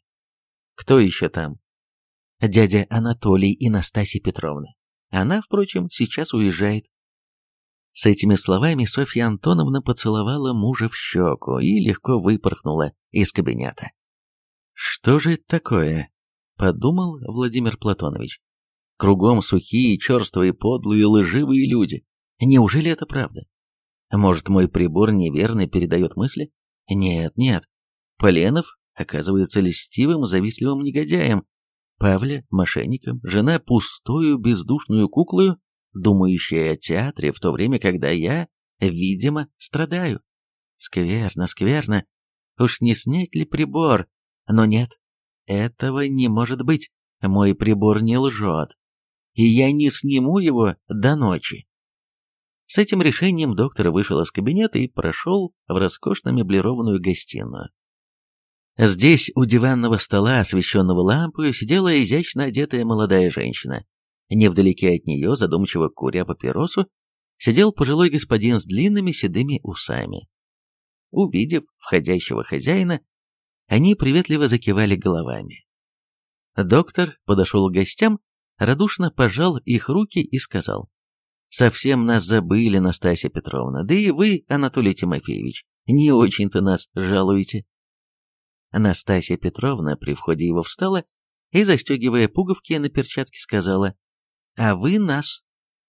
«Кто еще там?» «Дядя Анатолий и Настасья Петровна. Она, впрочем, сейчас уезжает. С этими словами Софья Антоновна поцеловала мужа в щеку и легко выпорхнула из кабинета. «Что же это такое?» — подумал Владимир Платонович. «Кругом сухие, черствые, подлые, лживые люди. Неужели это правда? Может, мой прибор неверно передает мысли? Нет, нет. Поленов оказывается льстивым, завистливым негодяем. Павля — мошенником, жена — пустую, бездушную куклою, думающая о театре, в то время, когда я, видимо, страдаю. Скверно, скверно. Уж не снять ли прибор? Но нет, этого не может быть. Мой прибор не лжет. И я не сниму его до ночи. С этим решением доктор вышел из кабинета и прошел в роскошно меблированную гостиную. Здесь у диванного стола, освещенного лампой, сидела изящно одетая молодая женщина. Невдалеке от нее, задумчиво куря папиросу, сидел пожилой господин с длинными седыми усами. Увидев входящего хозяина, они приветливо закивали головами. Доктор подошел к гостям, радушно пожал их руки и сказал, «Совсем нас забыли, Настасья Петровна, да и вы, Анатолий Тимофеевич, не очень-то нас жалуете». Настасья Петровна при входе его встала и, застегивая пуговки на перчатке, сказала, «А вы нас».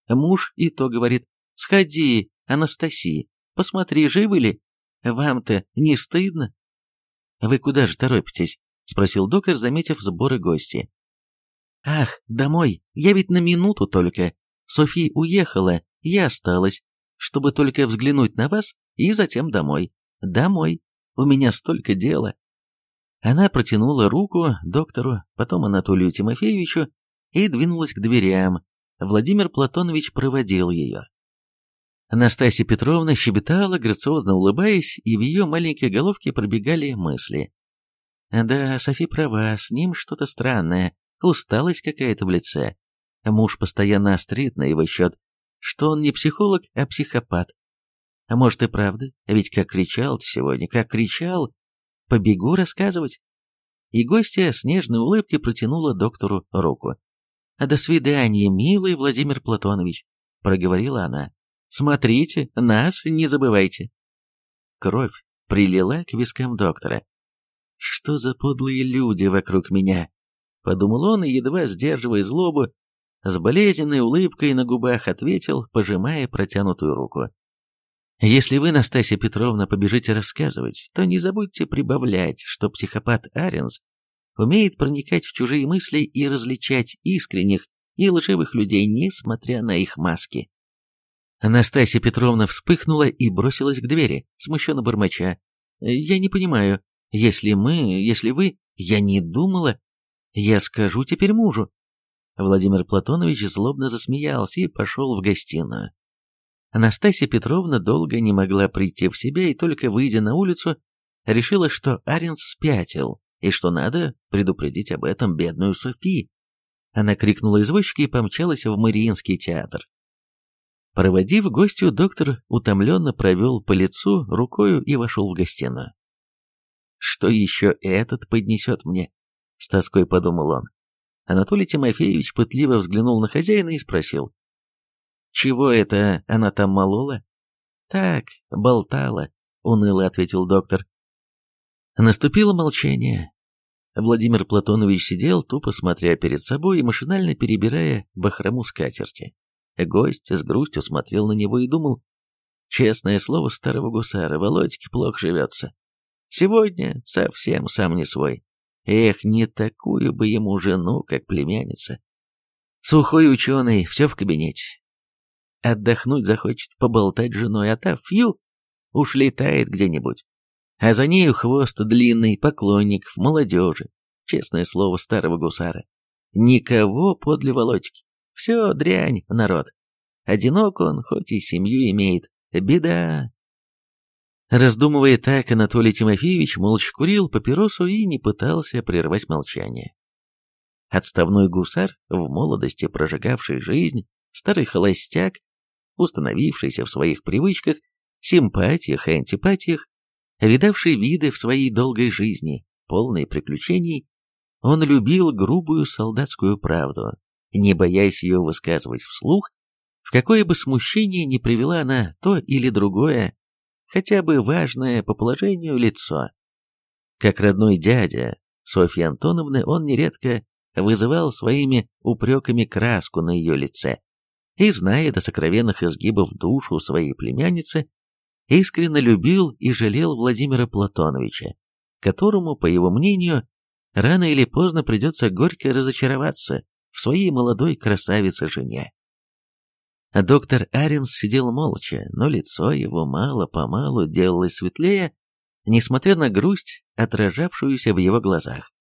Муж и то говорит, «Сходи, Анастасия, посмотри, живы ли? Вам-то не стыдно?» «Вы куда же торопитесь?» — спросил доктор, заметив сборы гостей. «Ах, домой, я ведь на минуту только. Софи уехала, я осталась, чтобы только взглянуть на вас и затем домой. Домой. У меня столько дела». Она протянула руку доктору, потом Анатолию Тимофеевичу и двинулась к дверям. Владимир Платонович проводил ее. Настасья Петровна щебетала, грациозно улыбаясь, и в ее маленькой головке пробегали мысли. «Да, Софи права, с ним что-то странное, усталость какая-то в лице. Муж постоянно острит на его счет, что он не психолог, а психопат. А может и правда, ведь как кричал сегодня, как кричал, Побегу рассказывать». И гостья с нежной улыбкой протянула доктору руку. «А «До свидания, милый Владимир Платонович», — проговорила она. «Смотрите, нас не забывайте». Кровь прилила к вискам доктора. «Что за подлые люди вокруг меня?» — подумал он едва сдерживая злобу, с болезненной улыбкой на губах ответил, пожимая протянутую руку. Если вы, Настасья Петровна, побежите рассказывать, то не забудьте прибавлять, что психопат Аренс умеет проникать в чужие мысли и различать искренних и лживых людей, несмотря на их маски. Настасья Петровна вспыхнула и бросилась к двери, смущенно бормоча. «Я не понимаю, если мы, если вы, я не думала, я скажу теперь мужу». Владимир Платонович злобно засмеялся и пошел в гостиную. Анастасия Петровна долго не могла прийти в себя и только выйдя на улицу, решила, что Аренс спятил и что надо предупредить об этом бедную Софи. Она крикнула извозчика и помчалась в Мариинский театр. Проводив гостю, доктор утомленно провел по лицу рукою и вошел в гостиную. «Что еще этот поднесет мне?» — с тоской подумал он. Анатолий Тимофеевич пытливо взглянул на хозяина и спросил. Чего это она там молола? Так, болтала, уныло ответил доктор. Наступило молчание. Владимир Платонович сидел, тупо смотря перед собой и машинально перебирая бахрому скатерти. Гость с грустью смотрел на него и думал, честное слово старого гусара, Володьке плохо живется. Сегодня совсем сам не свой. Эх, не такую бы ему жену, как племянница. Сухой ученый, все в кабинете. Отдохнуть захочет, поболтать с женой, а та фью, уж летает где-нибудь. А за нею хвост длинный, поклонников, молодежи. Честное слово старого гусара. Никого подле Володьки. Все дрянь, народ. Одинок он, хоть и семью имеет. Беда. Раздумывая так, Анатолий Тимофеевич молча курил папиросу и не пытался прервать молчание. Отставной гусар, в молодости прожигавший жизнь, старый холостяк, установившийся в своих привычках, симпатиях и антипатиях, видавший виды в своей долгой жизни, полной приключений, он любил грубую солдатскую правду, не боясь ее высказывать вслух, в какое бы смущение ни привела она то или другое, хотя бы важное по положению лицо. Как родной дядя Софьи Антоновны он нередко вызывал своими упреками краску на ее лице, и, зная до сокровенных изгибов душу своей племянницы, искренне любил и жалел Владимира Платоновича, которому, по его мнению, рано или поздно придется горько разочароваться в своей молодой красавице-жене. Доктор Аренс сидел молча, но лицо его мало-помалу делалось светлее, несмотря на грусть, отражавшуюся в его глазах.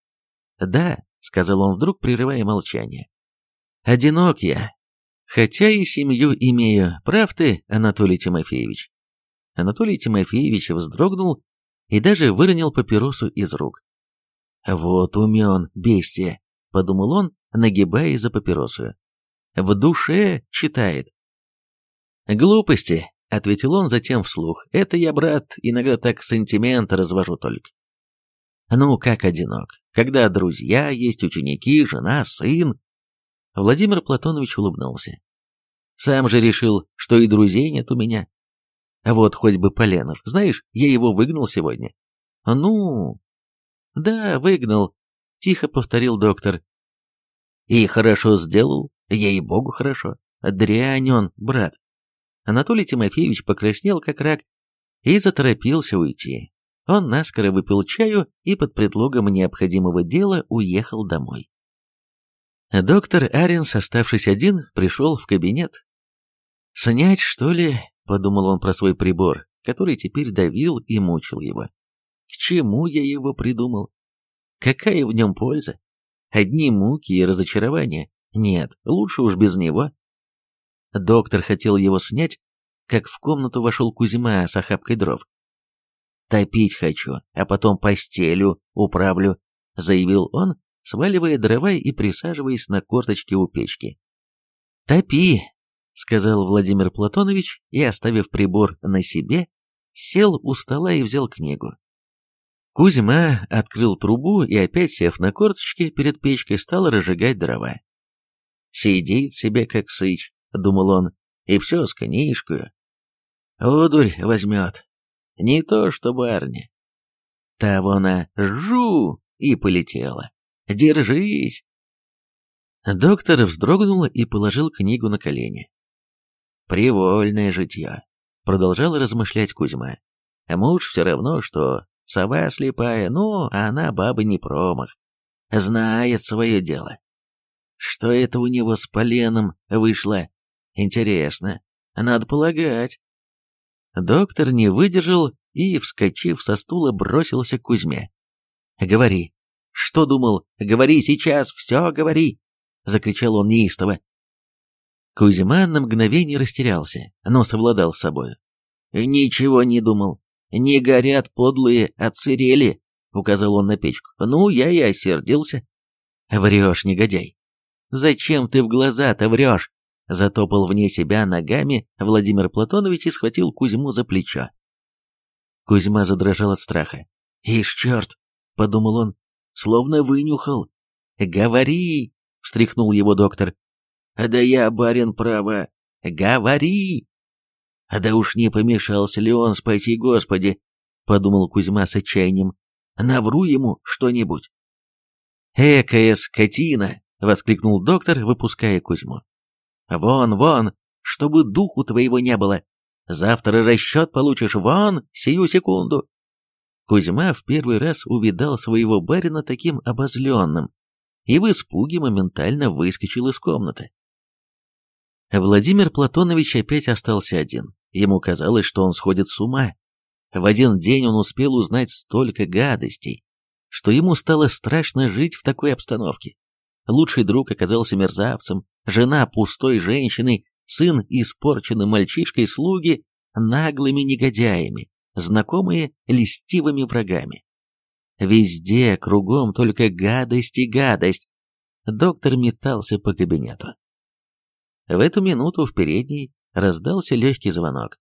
«Да», — сказал он вдруг, прерывая молчание, — «одинок я, Хотя и семью имею, прав ты, Анатолий Тимофеевич. Анатолий Тимофеевич вздрогнул и даже выронил папиросу из рук. «Вот умен, бестия», — подумал он, нагибая за папиросу. «В душе читает». «Глупости», — ответил он затем вслух. «Это я, брат, иногда так сантименты развожу только». «Ну, как одинок, когда друзья есть, ученики, жена, сын». Владимир Платонович улыбнулся. «Сам же решил, что и друзей нет у меня. А вот хоть бы Поленов. Знаешь, я его выгнал сегодня. Ну... Да, выгнал, тихо повторил доктор. И хорошо сделал, ей-богу хорошо. Дрянь он, брат. Анатолий Тимофеевич покраснел как рак и заторопился уйти. Он наскоро выпил чаю и под предлогом необходимого дела уехал домой. Доктор Аренс, оставшись один, пришел в кабинет. «Снять, что ли, Подумал он про свой прибор, который теперь давил и мучил его. К чему я его придумал? Какая в нем польза? Одни муки и разочарования. Нет, лучше уж без него. Доктор хотел его снять, как в комнату вошел Кузьма с охапкой дров. «Топить хочу, а потом постелю управлю», — заявил он, сваливая дрова и присаживаясь на корточке у печки. «Топи, сказал Владимир Платонович и, оставив прибор на себе, сел у стола и взял книгу. Кузьма открыл трубу и, опять сев на корточки перед печкой, стал разжигать дрова. «Сидит себе, как сыч», — думал он, — «и все с книжкою. Одурь возьмет. Не то, что барни. Того она жу и полетела. Держись!» Доктор вздрогнул и положил книгу на колени. Привольное житье, продолжал размышлять Кузьма. Муж все равно, что сова слепая, ну, а она баба не промах. Знает свое дело. Что это у него с поленом вышло? Интересно. Надо полагать. Доктор не выдержал и, вскочив со стула, бросился к Кузьме. «Говори. Что думал? Говори сейчас, все говори!» — закричал он неистово. Кузьма на мгновение растерялся, но совладал с собой. «Ничего не думал. Не горят подлые, отсырели», — указал он на печку. «Ну, я и осердился». «Врешь, негодяй». «Зачем ты в глаза-то врешь?» Затопал вне себя ногами Владимир Платонович и схватил Кузьму за плечо. Кузьма задрожал от страха. «Ишь, черт!» — подумал он, словно вынюхал. «Говори!» — встряхнул его доктор. Да я, барин, право. Говори! Да уж не помешался ли он, спаси Господи, подумал Кузьма с отчаянием. Навру ему что-нибудь. «Экая скотина!» — воскликнул доктор, выпуская Кузьму. «Вон, вон, чтобы духу твоего не было. Завтра расчет получишь, вон, сию секунду!» Кузьма в первый раз увидал своего барина таким обозленным и в испуге моментально выскочил из комнаты. Владимир Платонович опять остался один. Ему казалось, что он сходит с ума. В один день он успел узнать столько гадостей, что ему стало страшно жить в такой обстановке. Лучший друг оказался мерзавцем, жена пустой женщиной, сын испорченным мальчишкой, слуги наглыми негодяями, знакомые листивыми врагами. Везде, кругом только гадость и гадость. Доктор метался по кабинету. В эту минуту в передней раздался легкий звонок.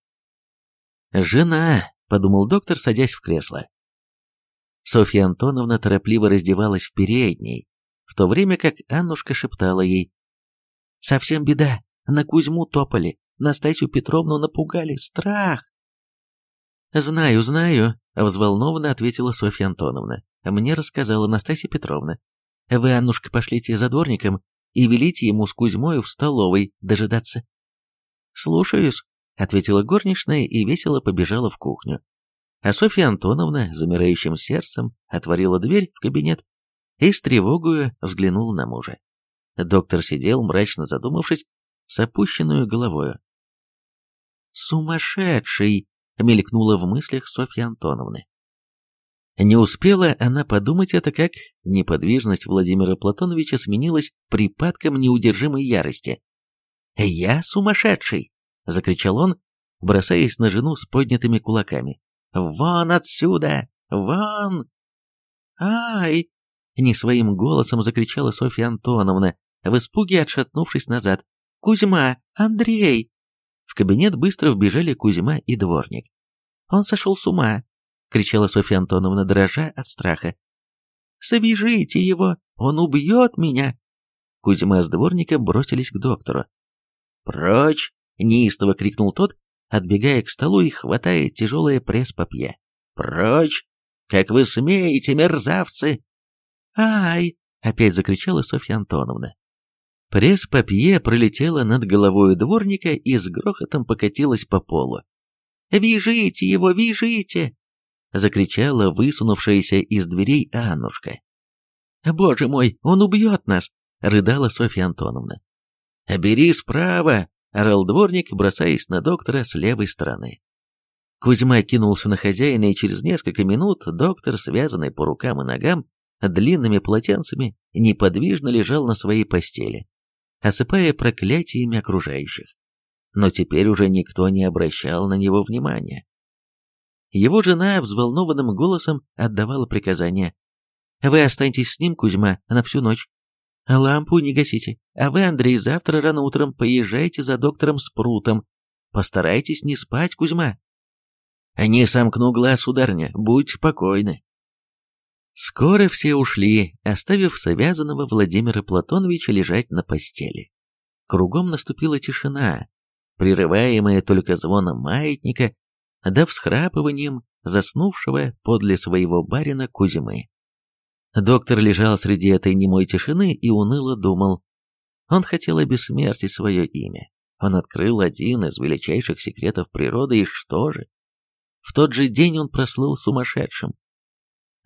«Жена», — подумал доктор, садясь в кресло. Софья Антоновна торопливо раздевалась в передней, в то время как Аннушка шептала ей. «Совсем беда, на Кузьму топали, Настасью Петровну напугали, страх!» «Знаю, знаю», — взволнованно ответила Софья Антоновна. «Мне рассказала Настасья Петровна. Вы, Аннушка, пошлите за дворником и велите ему с Кузьмою в столовой дожидаться». «Слушаюсь», — ответила горничная и весело побежала в кухню. А Софья Антоновна, замирающим сердцем, отворила дверь в кабинет и с тревогою взглянула на мужа. Доктор сидел, мрачно задумавшись, с опущенную головою. «Сумасшедший!» — мелькнула в мыслях Софья Антоновны. Не успела она подумать это, как неподвижность Владимира Платоновича сменилась припадком неудержимой ярости. «Я сумасшедший!» — закричал он, бросаясь на жену с поднятыми кулаками. «Вон отсюда! Вон!» «Ай!» — не своим голосом закричала Софья Антоновна, в испуге отшатнувшись назад. «Кузьма! Андрей!» В кабинет быстро вбежали Кузьма и дворник. «Он сошел с ума!» — кричала Софья Антоновна, дрожа от страха. «Свяжите его! Он убьет меня!» Кузьма с дворником бросились к доктору. «Прочь!» — неистово крикнул тот, отбегая к столу и хватая тяжелое пресс-папье. «Прочь! Как вы смеете, мерзавцы!» «Ай!» — опять закричала Софья Антоновна. Пресс-папье пролетело над головой дворника и с грохотом покатилось по полу. «Вяжите его, вяжите!» — закричала высунувшаяся из дверей Аннушка. «Боже мой, он убьет нас!» — рыдала Софья Антоновна. «Бери справа!» — орал дворник, бросаясь на доктора с левой стороны. Кузьма кинулся на хозяина, и через несколько минут доктор, связанный по рукам и ногам, длинными полотенцами, неподвижно лежал на своей постели, осыпая проклятиями окружающих. Но теперь уже никто не обращал на него внимания. Его жена взволнованным голосом отдавала приказания. «Вы останьтесь с ним, Кузьма, на всю ночь. Лампу не гасите. А вы, Андрей, завтра рано утром поезжайте за доктором Спрутом. Постарайтесь не спать, Кузьма. Не сомкну глаз, сударня, будь покойны. Скоро все ушли, оставив связанного Владимира Платоновича лежать на постели. Кругом наступила тишина, прерываемая только звоном маятника, да всхрапыванием заснувшего подле своего барина Кузьмы. Доктор лежал среди этой немой тишины и уныло думал. Он хотел обессмертить свое имя. Он открыл один из величайших секретов природы, и что же? В тот же день он прослыл сумасшедшим.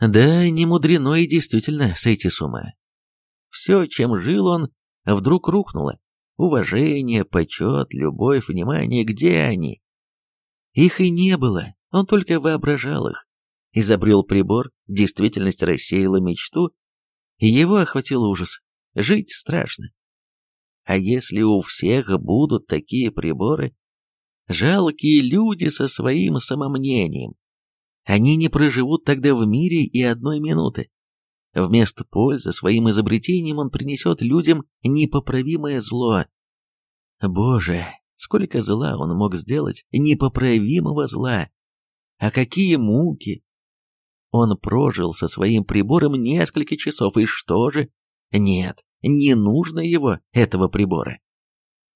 Да, не мудрено и действительно сойти с ума. Все, чем жил он, вдруг рухнуло. Уважение, почет, любовь, внимание, где они? Их и не было, он только воображал их изобрел прибор, действительность рассеяла мечту, и его охватил ужас. Жить страшно. А если у всех будут такие приборы? Жалкие люди со своим самомнением. Они не проживут тогда в мире и одной минуты. Вместо пользы своим изобретением он принесет людям непоправимое зло. Боже, сколько зла он мог сделать, непоправимого зла! А какие муки, он прожил со своим прибором несколько часов, и что же? Нет, не нужно его, этого прибора.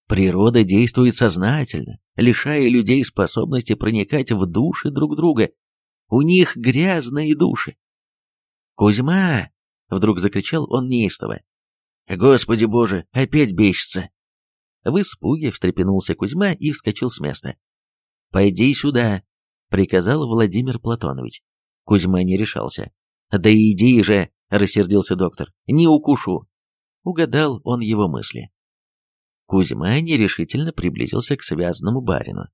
Природа действует сознательно, лишая людей способности проникать в души друг друга. У них грязные души. «Кузьма!» — вдруг закричал он неистово. «Господи боже, опять бесится!» В испуге встрепенулся Кузьма и вскочил с места. «Пойди сюда!» — приказал Владимир Платонович. Кузьма не решался. «Да иди же!» — рассердился доктор. «Не укушу!» Угадал он его мысли. Кузьма нерешительно приблизился к связанному барину.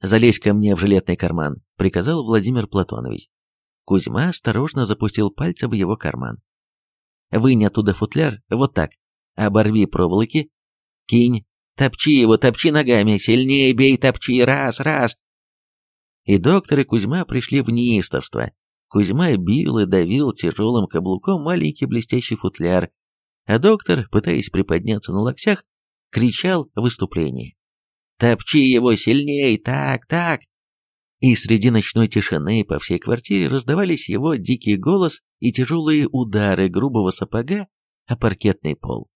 «Залезь ко мне в жилетный карман», — приказал Владимир Платонович. Кузьма осторожно запустил пальцы в его карман. «Вынь оттуда футляр, вот так. Оборви проволоки. Кинь. Топчи его, топчи ногами. Сильнее бей, топчи. Раз, раз. И доктор и Кузьма пришли в неистовство. Кузьма бил и давил тяжелым каблуком маленький блестящий футляр, а доктор, пытаясь приподняться на локтях, кричал в выступлении. «Топчи его сильней! Так, так!» И среди ночной тишины по всей квартире раздавались его дикий голос и тяжелые удары грубого сапога о паркетный пол.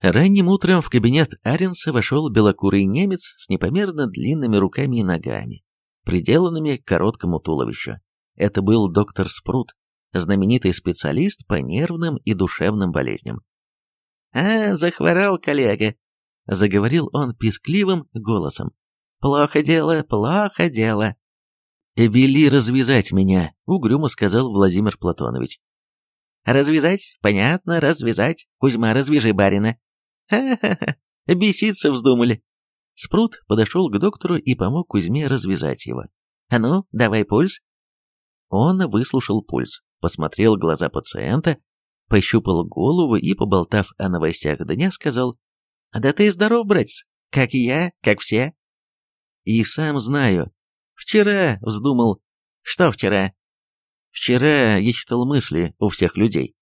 Ранним утром в кабинет Аренса вошел белокурый немец с непомерно длинными руками и ногами приделанными к короткому туловищу. Это был доктор Спрут, знаменитый специалист по нервным и душевным болезням. «А, захворал коллега», — заговорил он пискливым голосом. «Плохо дело, плохо дело». «Вели развязать меня», — угрюмо сказал Владимир Платонович. «Развязать? Понятно, развязать. Кузьма, развяжи барина». «Ха-ха-ха, беситься вздумали. Спрут подошел к доктору и помог Кузьме развязать его. «А ну, давай пульс». Он выслушал пульс, посмотрел глаза пациента, пощупал голову и, поболтав о новостях дня, сказал, Да ты здоров, братец, как я, как все. И сам знаю. Вчера вздумал... Что вчера? Вчера я читал мысли у всех людей.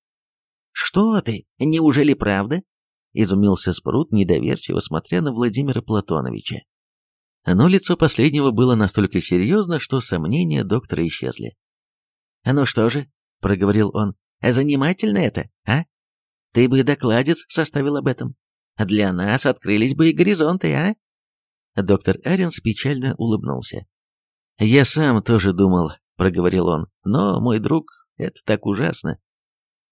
Что ты? Неужели правда? Изумился Спрут, недоверчиво смотря на Владимира Платоновича. Но лицо последнего было настолько серьезно, что сомнения доктора исчезли. «Ну что же», — проговорил он, — «занимательно это, а? Ты бы докладец составил об этом. Для нас открылись бы и горизонты, а?» Доктор Аренс печально улыбнулся. «Я сам тоже думал», — проговорил он, — «но, мой друг, это так ужасно.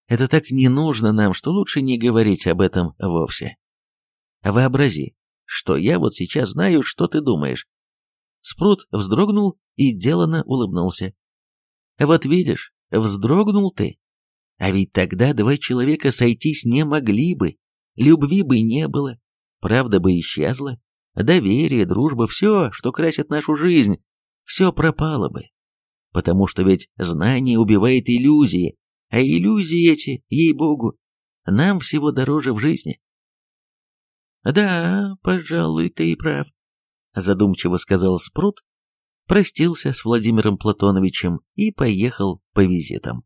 Это так не нужно нам, что лучше не говорить об этом вовсе. Вообрази, что я вот сейчас знаю, что ты думаешь». Спрут вздрогнул и делано улыбнулся. «Вот видишь, вздрогнул ты. А ведь тогда два человека сойтись не могли бы, любви бы не было, правда бы исчезла, доверие, дружба, все, что красит нашу жизнь, все пропало бы. Потому что ведь знание убивает иллюзии, а иллюзии эти, ей-богу, нам всего дороже в жизни. «Да, пожалуй, ты и прав», — задумчиво сказал Спрут, простился с Владимиром Платоновичем и поехал по визитам.